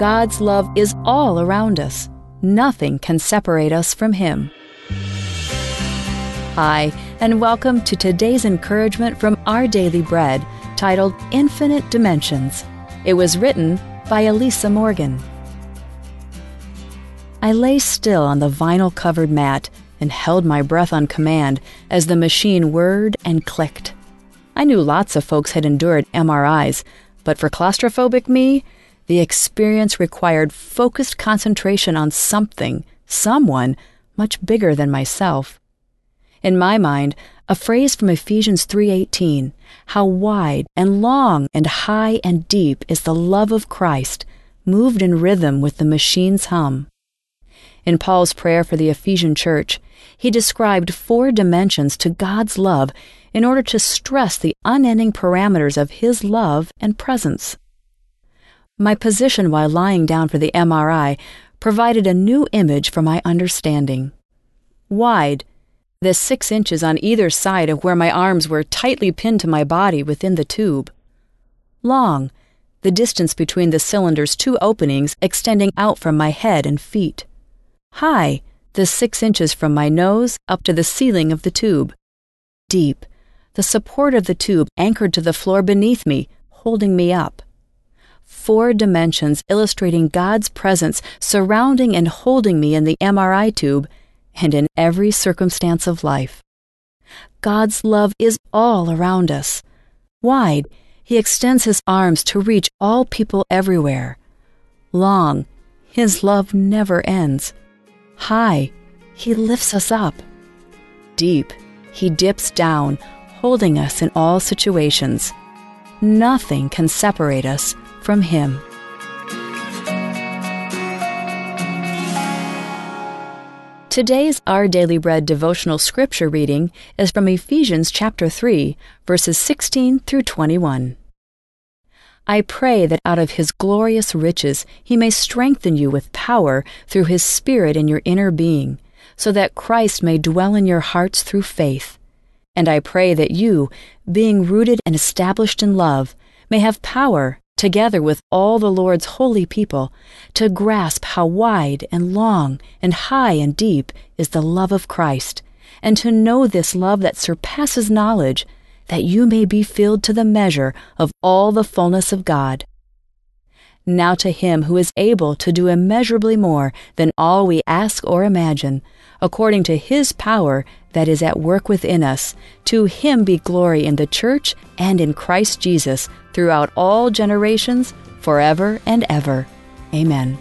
God's love is all around us. Nothing can separate us from Him. Hi, and welcome to today's encouragement from Our Daily Bread titled Infinite Dimensions. It was written by Elisa Morgan. I lay still on the vinyl covered mat and held my breath on command as the machine whirred and clicked. I knew lots of folks had endured MRIs, but for claustrophobic me, the experience required focused concentration on something, someone, much bigger than myself. In my mind, a phrase from Ephesians 3:18, how wide and long and high and deep is the love of Christ, moved in rhythm with the machine's hum. In Paul's prayer for the Ephesian church, he described four dimensions to God's love in order to stress the unending parameters of his love and presence. My position while lying down for the MRI provided a new image for my understanding. Wide, the six inches on either side of where my arms were tightly pinned to my body within the tube. Long, the distance between the cylinder's two openings extending out from my head and feet. High, the six inches from my nose up to the ceiling of the tube. Deep, the support of the tube anchored to the floor beneath me, holding me up four dimensions illustrating God's presence surrounding and holding me in the MRI tube and in every circumstance of life. God's love is all around us. Wide, He extends His arms to reach all people everywhere. Long, His love never ends. High, He lifts us up. Deep, He dips down, holding us in all situations. Nothing can separate us from Him. Today's Our Daily Bread devotional scripture reading is from Ephesians chapter 3, verses 16 through 21. I pray that out of His glorious riches He may strengthen you with power through His Spirit in your inner being, so that Christ may dwell in your hearts through faith. And I pray that you, being rooted and established in love, may have power together with all the Lord's holy people, to grasp how wide and long and high and deep is the love of Christ, and to know this love that surpasses knowledge, that you may be filled to the measure of all the fullness of God. Now to Him who is able to do immeasurably more than all we ask or imagine, according to His power that is at work within us, to Him be glory in the church and in Christ Jesus throughout all generations, forever and ever. Amen.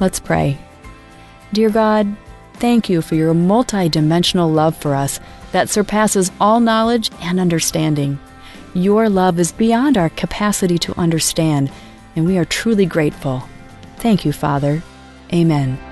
Let's pray. Dear God, thank you for your multidimensional love for us that surpasses all knowledge and understanding. Your love is beyond our capacity to understand, and we are truly grateful. Thank you, Father. Amen.